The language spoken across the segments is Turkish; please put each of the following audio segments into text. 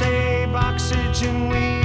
save oxygen we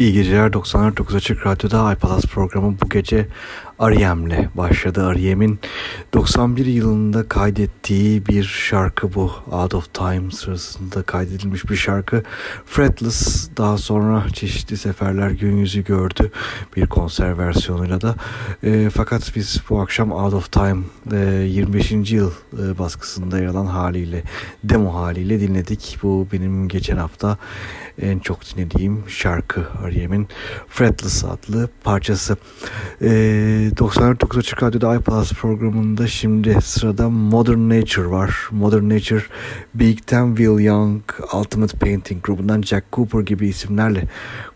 İyi geceler 94.9 Açık Radyo'da iPalas programı bu gece R.E.M'le başladı. R.E.M'in 91 yılında kaydettiği bir şarkı bu. Out of Time sırasında kaydedilmiş bir şarkı. Fretless daha sonra çeşitli seferler gün yüzü gördü bir konser versiyonuyla da. E, fakat biz bu akşam Out of Time e, 25. yıl e, baskısında yer alan haliyle demo haliyle dinledik. Bu benim geçen hafta en çok dinlediğim şarkı R.E.M'in Fretless adlı parçası. E, 94.9 Açık Radyo'da iPlus programında şimdi sırada Modern Nature var. Modern Nature, Big Ten Will Young, Ultimate Painting grubundan Jack Cooper gibi isimlerle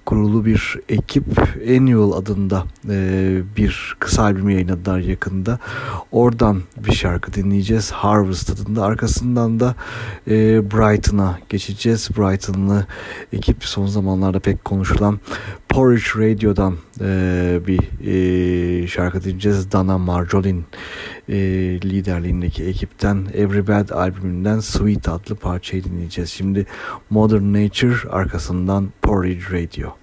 kurulu bir ekip Annual adında e, bir kısa albüm yayınladılar yakında. Oradan bir şarkı dinleyeceğiz. Harvest adında. Arkasından da e, Brighton'a geçeceğiz. Brighton'lı ekip son zamanlarda pek konuşulan Porridge Radio'dan e, bir e, şarkı dinleyeceğiz. Dana Marjolin e, liderliğindeki ekipten Every Bad albümünden Sweet adlı parçayı dinleyeceğiz. Şimdi Modern Nature arkasından Porridge Radio.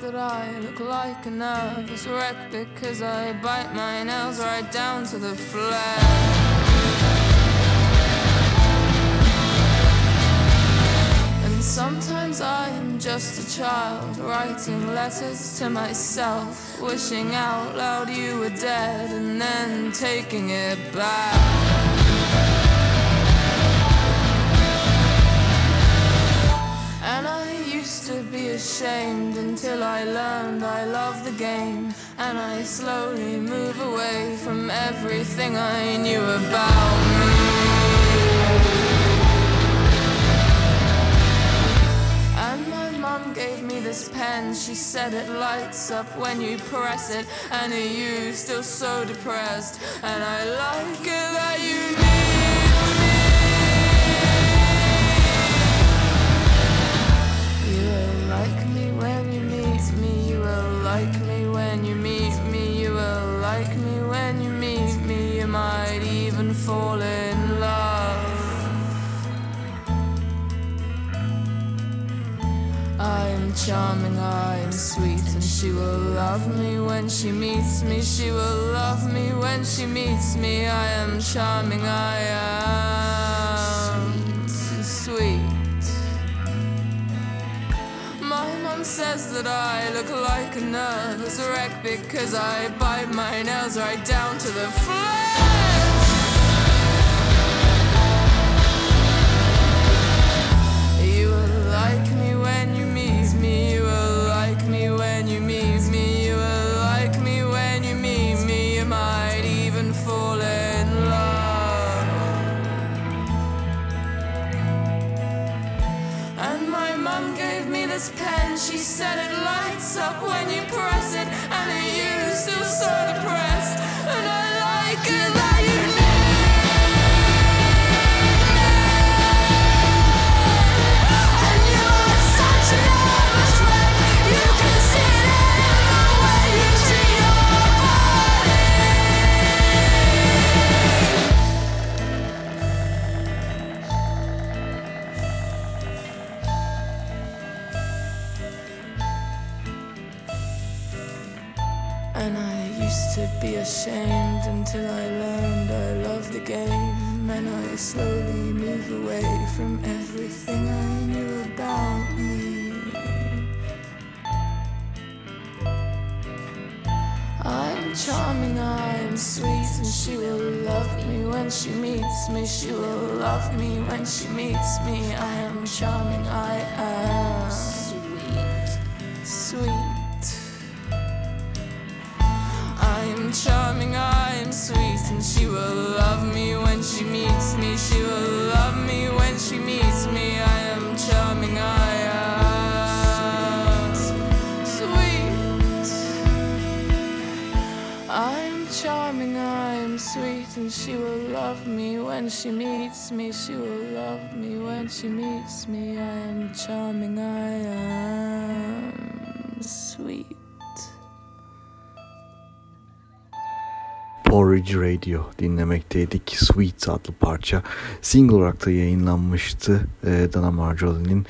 That I look like a nervous wreck because I bite my nails right down to the flesh. And Sometimes I am just a child writing letters to myself, wishing out loud you were dead and then taking it back. ashamed until I learned I love the game. And I slowly move away from everything I knew about me. And my mom gave me this pen, she said it lights up when you press it. And are you still so depressed? And I like it that you Charming, I'm sweet, and she will love me when she meets me. She will love me when she meets me. I am charming, I am sweet. My mom says that I look like a nervous wreck because I bite my nails right down to the flesh. Pen. She said it lights up when you press it. And are ashamed until I learned I love the game. And I slowly move away from everything I knew about me. I'm charming, I'm sweet, and she will love me when she meets me. She will love me when she meets me. I am charming, I am sweet, sweet. I charming, I am sweet, and she will love me when she meets me. She will love me when she meets me. I am charming, I am sweet. I'm charming, I'm sweet, and she will love me when she meets me. She will love me when she meets me. I am charming, I am sweet. Porridge Radio dinlemekteydik. Sweet adlı parça single olarak da yayınlanmıştı. Ee, Dana Marjolie'nin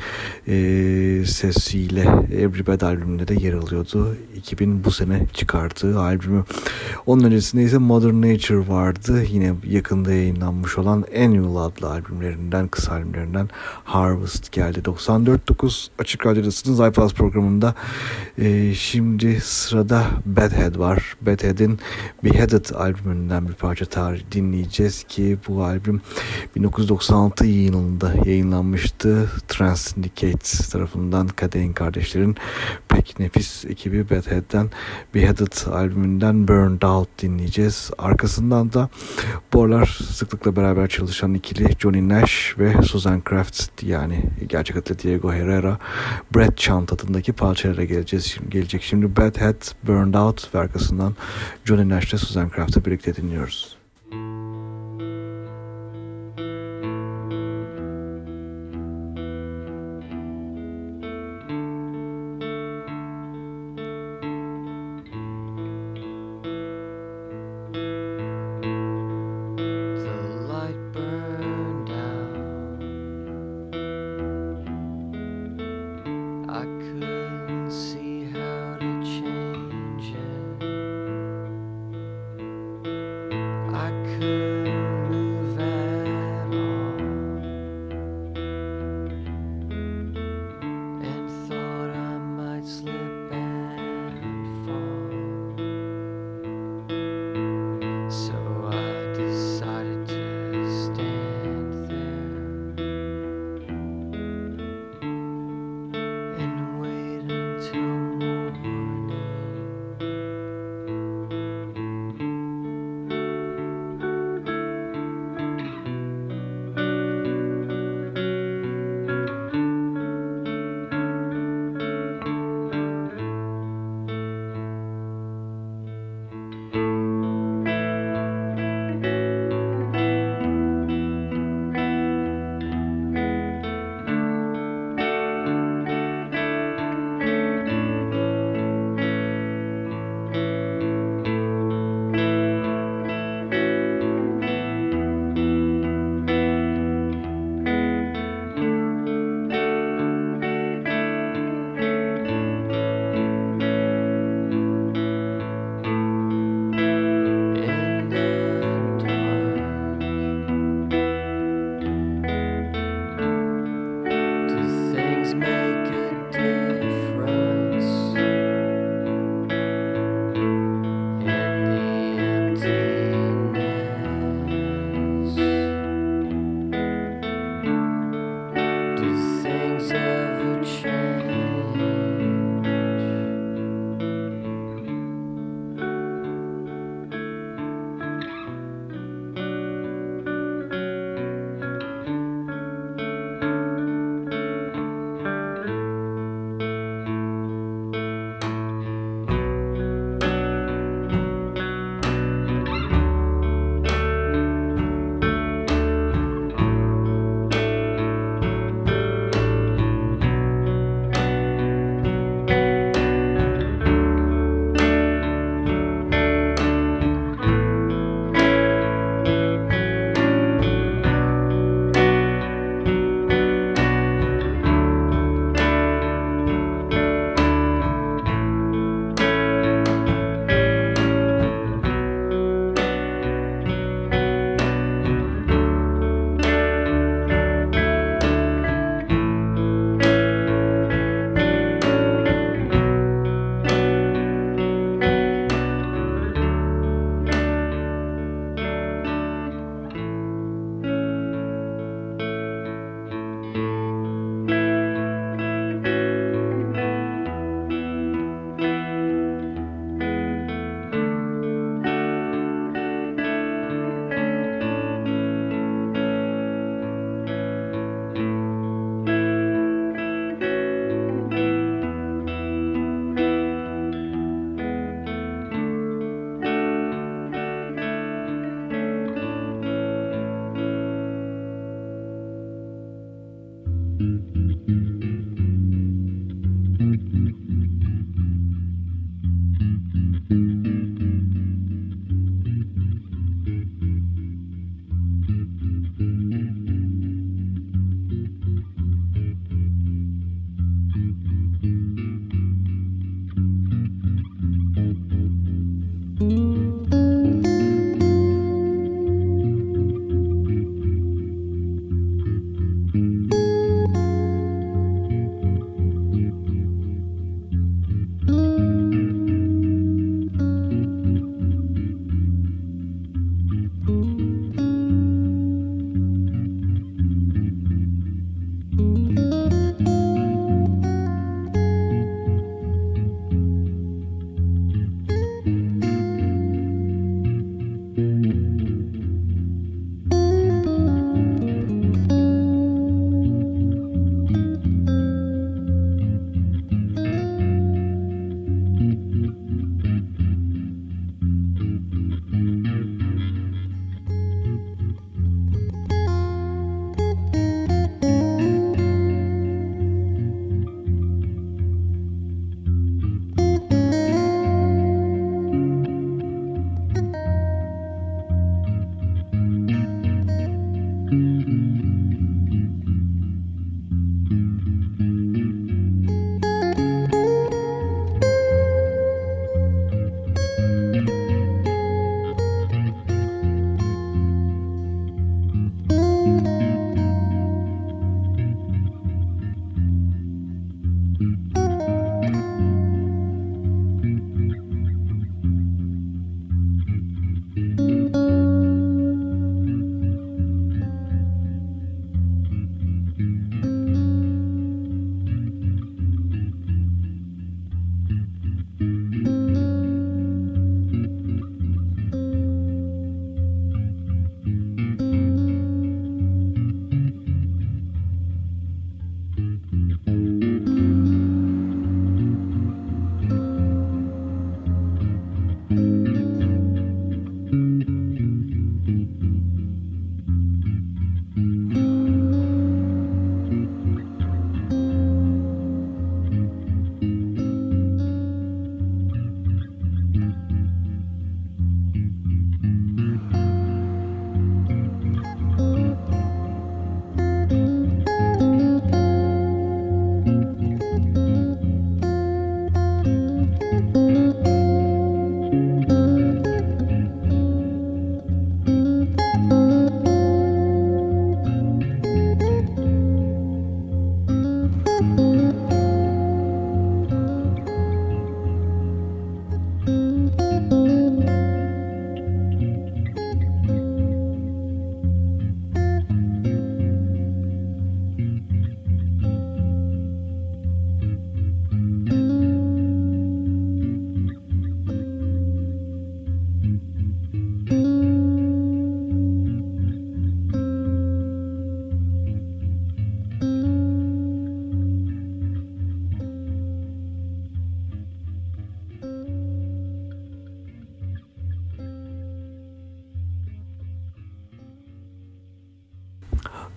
e, sesiyle Every Bad albümünde de yer alıyordu. 2000 bu sene çıkardığı albümü. Onun öncesinde ise Modern Nature vardı. Yine yakında yayınlanmış olan Annual adlı albümlerinden, kısa albümlerinden Harvest geldi. 94.9 Açık Radyo'dasınız iPlus programında. Ee, şimdi sırada Badhead var. Badhead'in Beheaded albümünden bir parça tarih dinleyeceğiz ki bu albüm 1996 yılında yayınlanmıştı. Trans Syndicate tarafından Kadehin kardeşlerin pek nefis ekibi Badhead'den Beheaded albümünden Burned Out dinleyeceğiz. Arkasından da bu aralar sıklıkla beraber çalışan ikili Johnny Nash ve Susan Kraft yani gerçek adıyla Diego Herrera Brad Chant adındaki parçalara geleceğiz. Şimdi, gelecek şimdi Bad Head, Burned Out ve arkasından Johnny Nash ile Susan Kraft'ı birlikte dinliyoruz.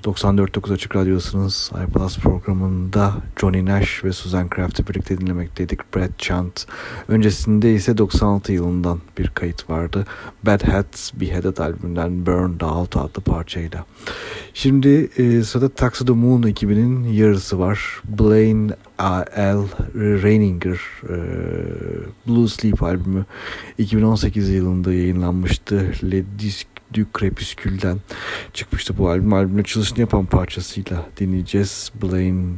94.9 Açık Radyosu'nuz iPlus programında Johnny Nash ve Susan Craft'ı birlikte dinlemekteydik. Brad Chant. Öncesinde ise 96 yılından bir kayıt vardı. Bad Hats Beheaded albümünden Burned Out adlı parçayla. Şimdi e, sırada Taxi the Moon ekibinin yarısı var. Blaine L. Reininger e, Blue Sleep albümü 2018 yılında yayınlanmıştı. Le Disc du Crepuscule'den çıkmıştı bu albüm. Albümün açılışını yapan parçasıyla dinleyeceğiz. Blaine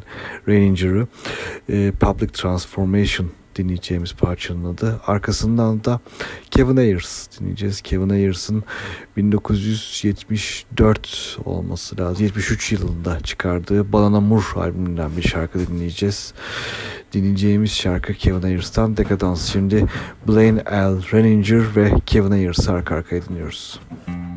Reininger'ı e, Public Transformation dinleyeceğimiz parçanın adı. Arkasından da Kevin Ayers dinleyeceğiz. Kevin Ayers'ın 1974 olması lazım. 73 yılında çıkardığı Banana Moore albümünden bir şarkı dinleyeceğiz. Dinleyeceğimiz şarkı Kevin Ayers'tan Decadence. Şimdi Blaine L. Renninger ve Kevin Ayers'ı arka arkaya dinliyoruz. Müzik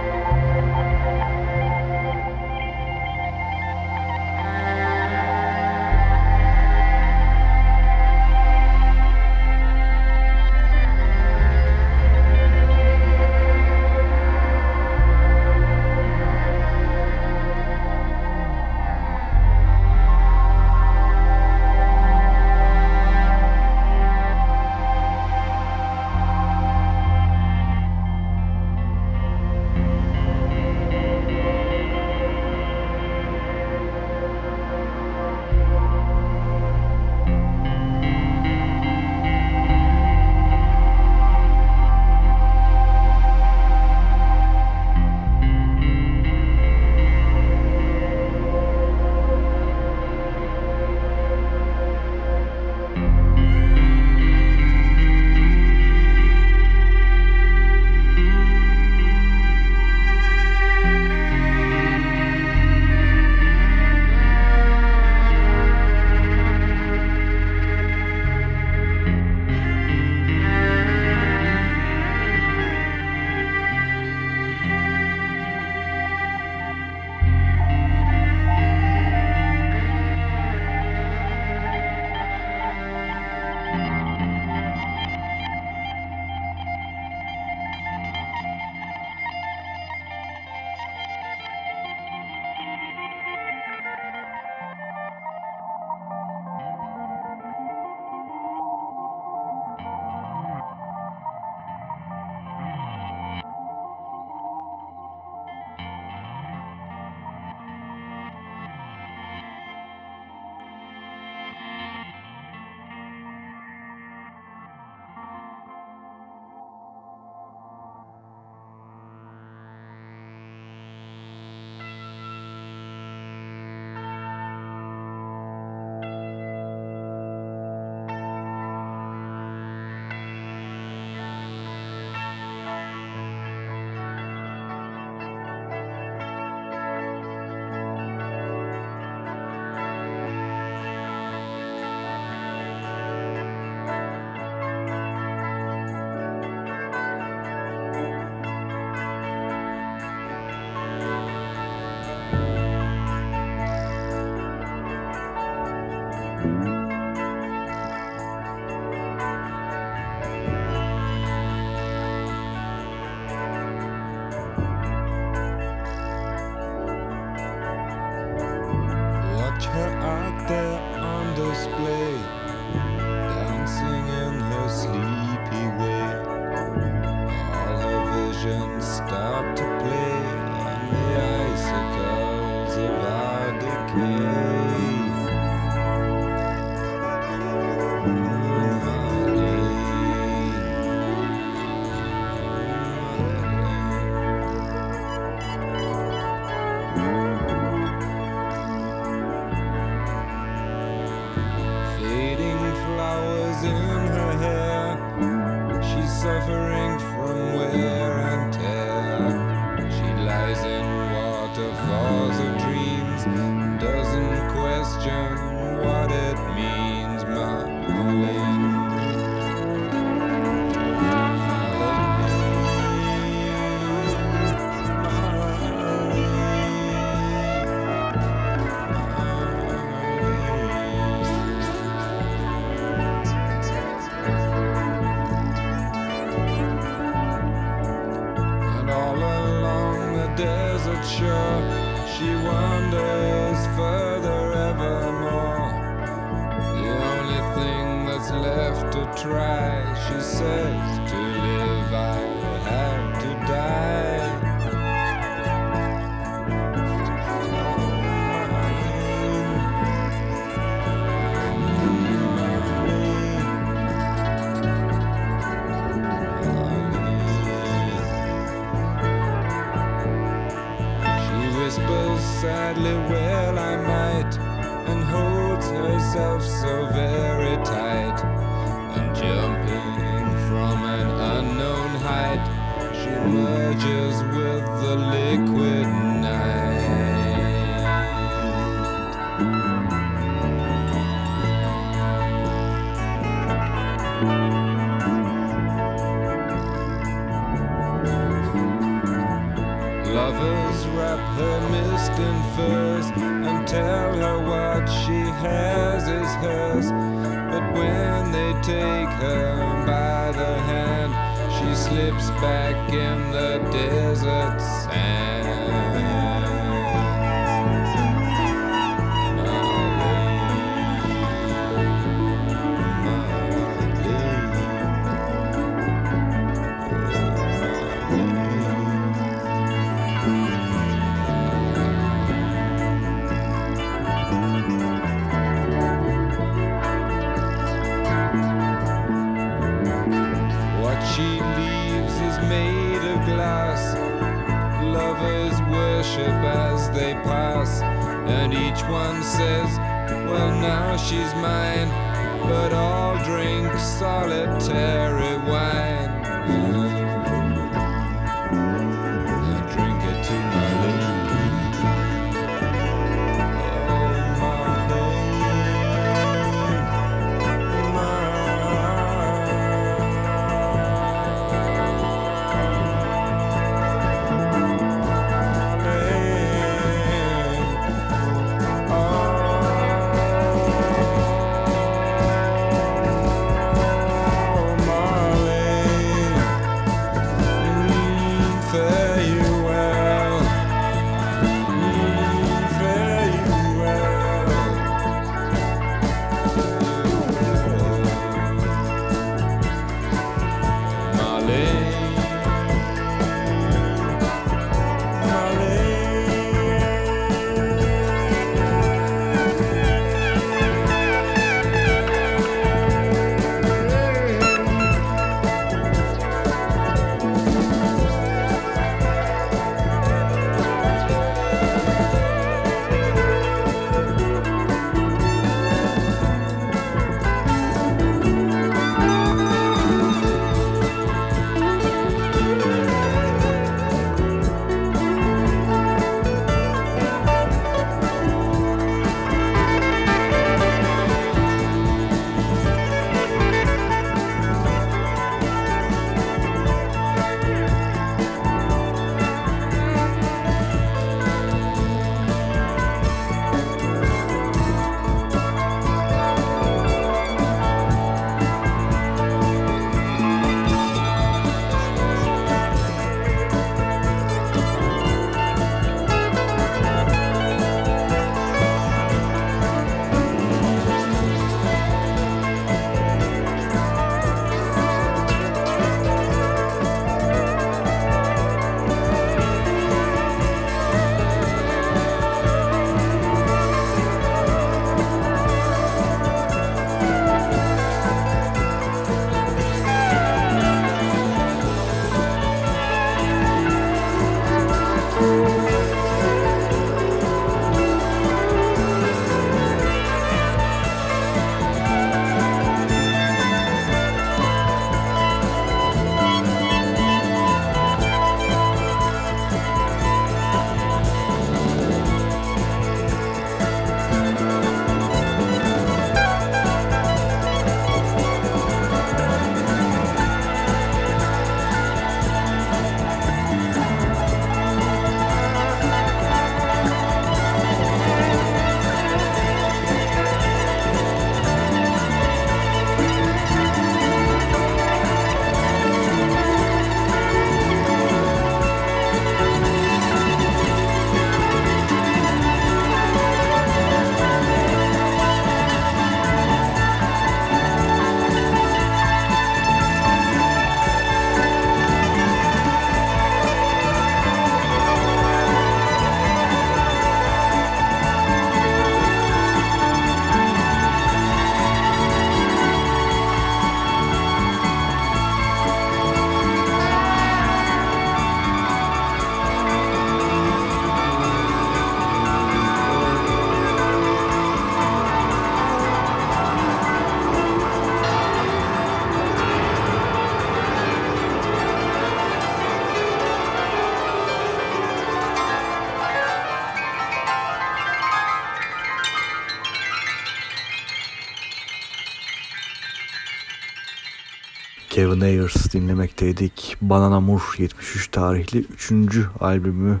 Kevin Ayers dinlemekteydik. Banana Moore 73 tarihli 3. albümü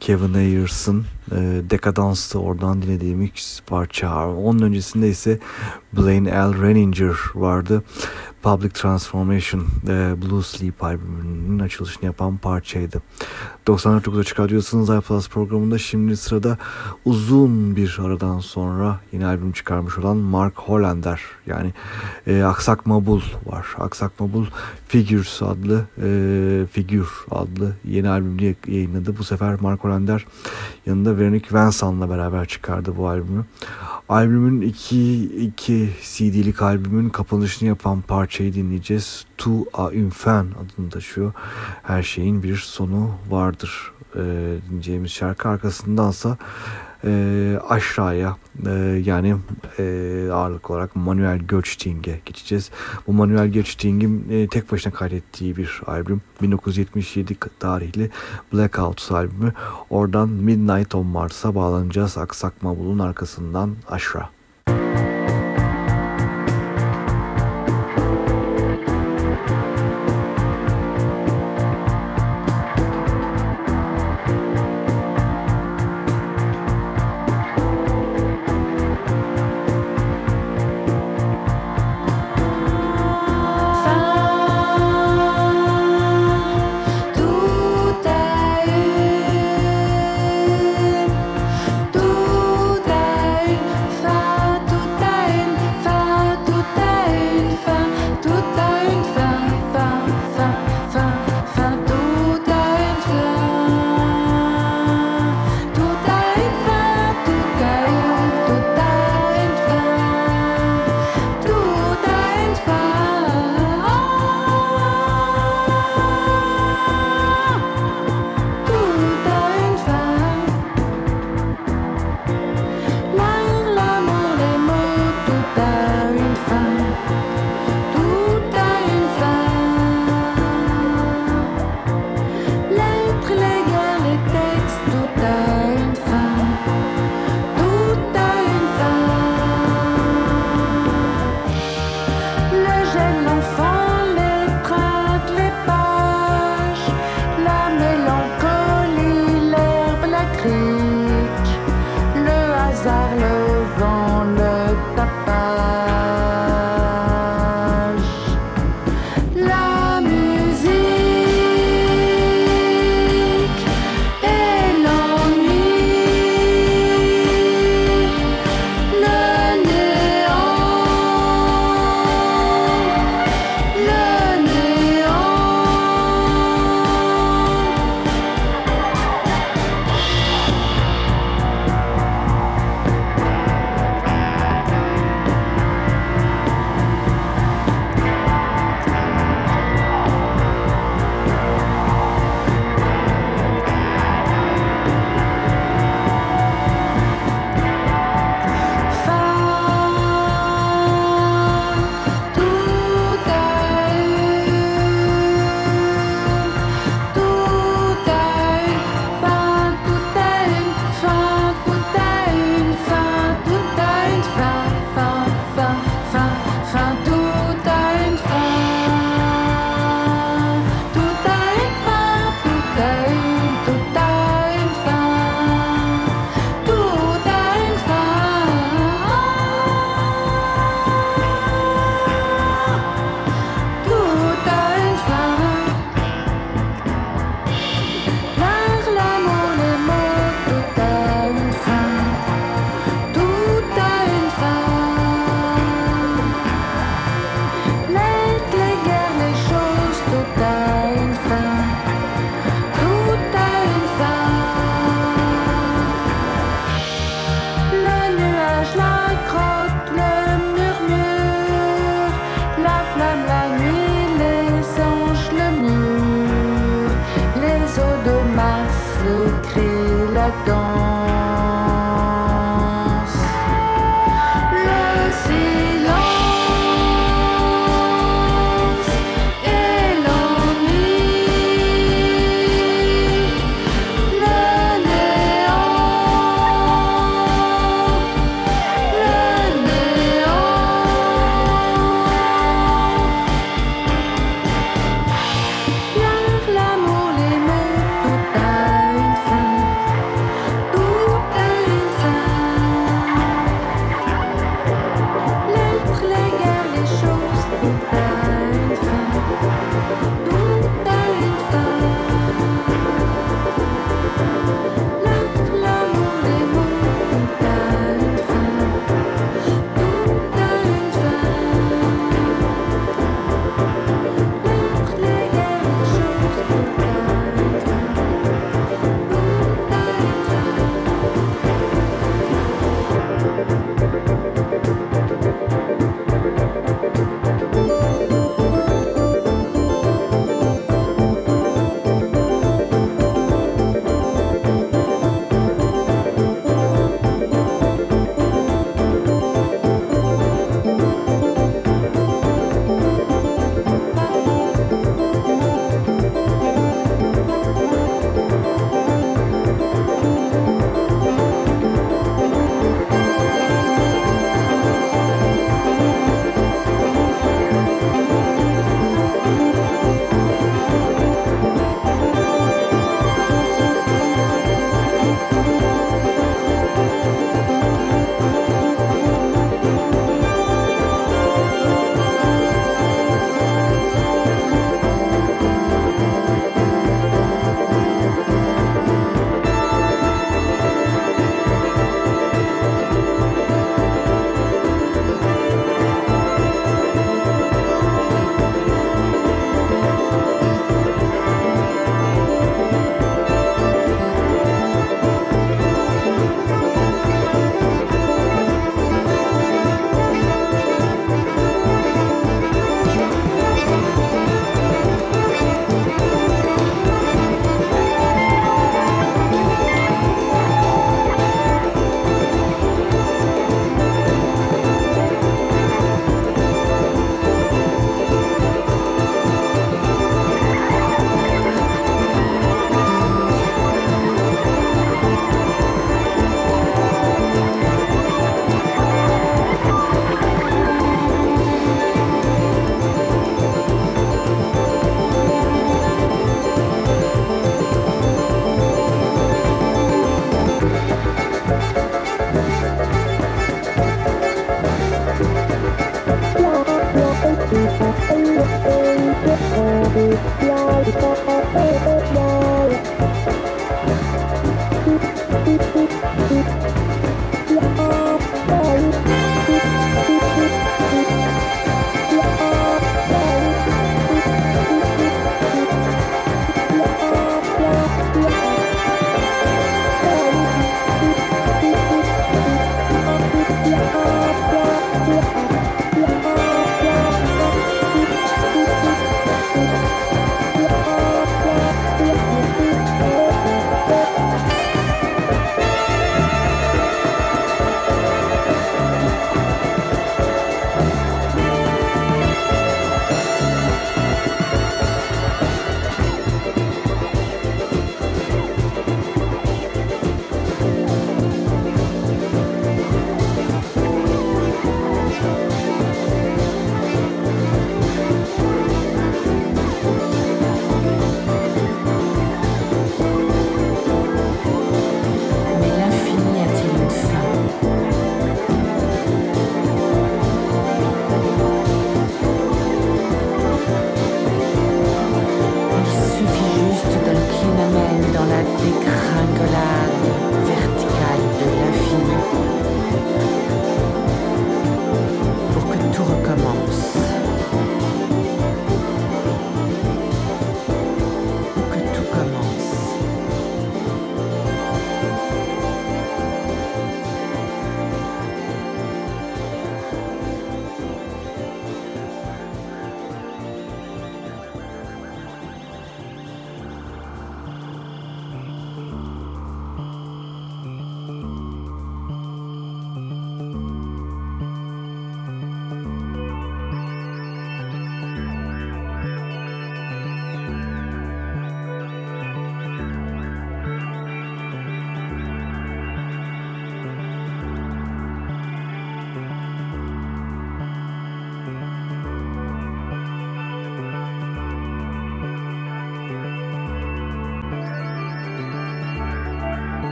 Kevin Ayers'ın e, Decadance'dı oradan dinlediğimiz parça. Onun öncesinde ise Blaine L. Renninger vardı. Public Transformation e, Blue Sleep albümünün açılışını yapan parçaydı. 94.9 Açık Radyosu'nun iPlus programında şimdi sırada uzun bir aradan sonra yeni albüm çıkarmış olan Mark Hollander yani e, Aksak Mabul var. Aksak Mabul Figures adlı e, Figure adlı yeni albümünü yayınladı. Bu sefer Mark Hollander yanında Veronique Vincent'la beraber çıkardı bu albümü. Albümün iki, iki CD'lik albümün kapanışını yapan parçayı dinleyeceğiz. Tu a Infen adını taşıyor. Her şeyin bir sonu vardır e, dinleyeceğimiz şarkı. Arkasındansa e, aşağıya e, yani e, ağırlık olarak Manuel Göçting'e geçeceğiz. Bu Manuel Göçting'in e, tek başına kaydettiği bir albüm. 1977 tarihli Blackouts albümü. Oradan Midnight on Mars'a bağlanacağız. Aksak Mabul'un arkasından Aşra.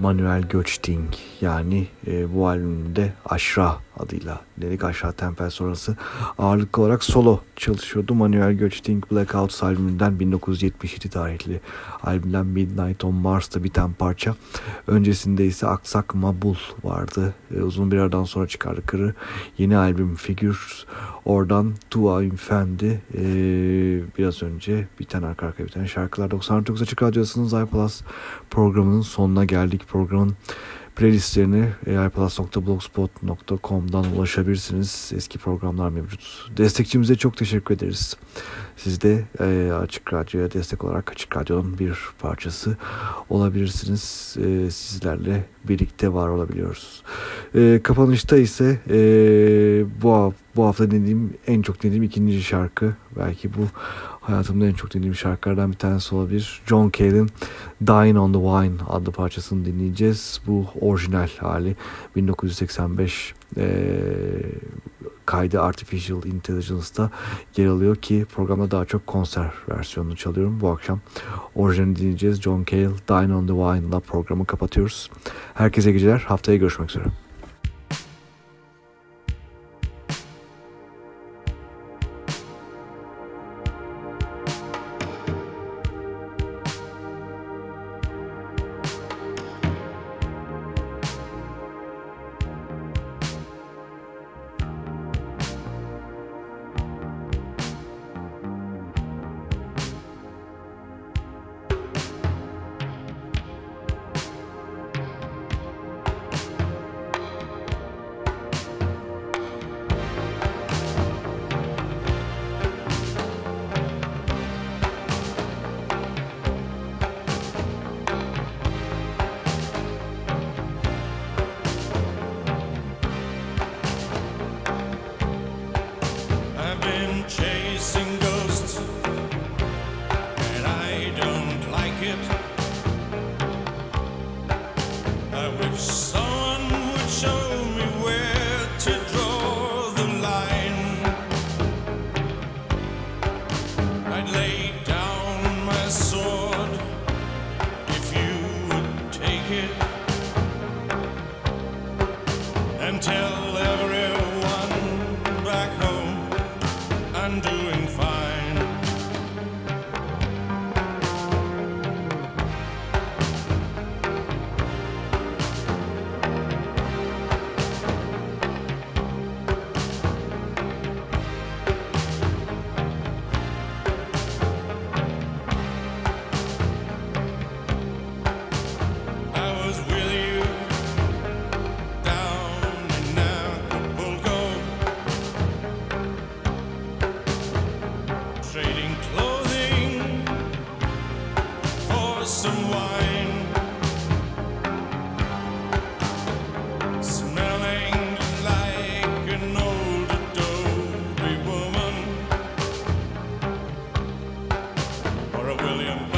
Manuel Göçting yani e, bu albümde Aşra adıyla dedik Aşra Tempel sonrası ağırlıklı olarak solo çalışıyordu. Manuel Göçting Blackouts albümünden 1977 tarihli albümden Midnight on Mars'ta biten parça. Öncesinde ise Aksak Mabul vardı. E, uzun bir aradan sonra çıkardıkları yeni albüm Figures oradan Tua Infendi e, biraz önce biten arka arkaya biten şarkılar 99 Açık Radyosu'nun iPlus programının sonuna geldik. Programın playlistlerine iPlus.blogspot.com'dan ulaşabilirsiniz. Eski programlar mevcut. Destekçimize çok teşekkür ederiz. Siz de e, Açık Radyo'ya destek olarak Açık Radyo'nun bir parçası olabilirsiniz. E, sizlerle birlikte var olabiliyoruz. E, kapanışta ise e, bu, bu hafta dinlediğim en çok dinlediğim ikinci şarkı. Belki bu hayatımda en çok dinlediğim şarkılardan bir tanesi olabilir. John Cale'in Dying on the Wine adlı parçasını dinleyeceğiz. Bu orijinal hali 1985 e, kaydı Artificial Intelligence'da yer alıyor ki programda daha çok konser versiyonunu çalıyorum. Bu akşam orijinalini dinleyeceğiz. John Cale, Dying on the Wine ile programı kapatıyoruz. Herkese geceler. Haftaya görüşmek üzere. William